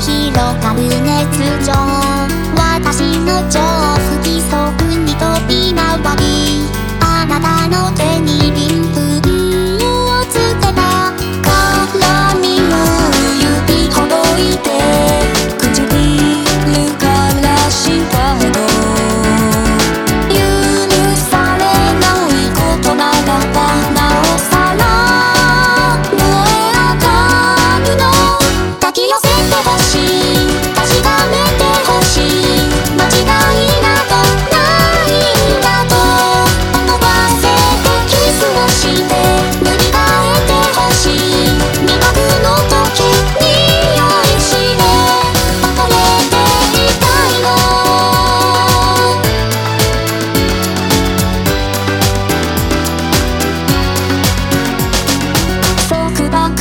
広がる熱情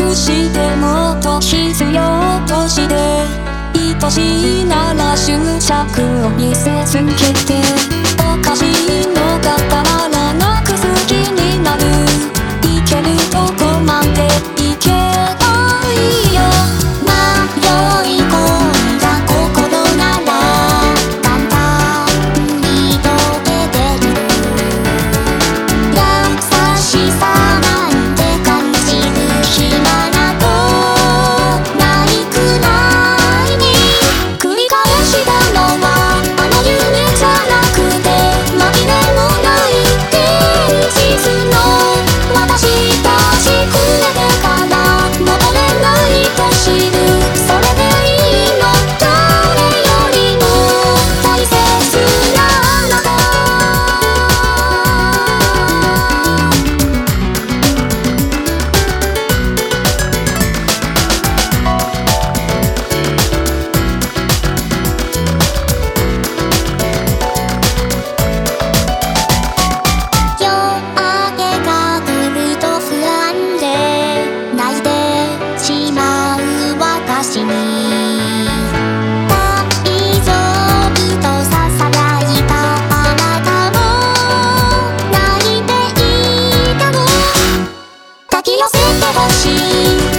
くしてもっと必要として愛しいなら執着を見せつけててほしい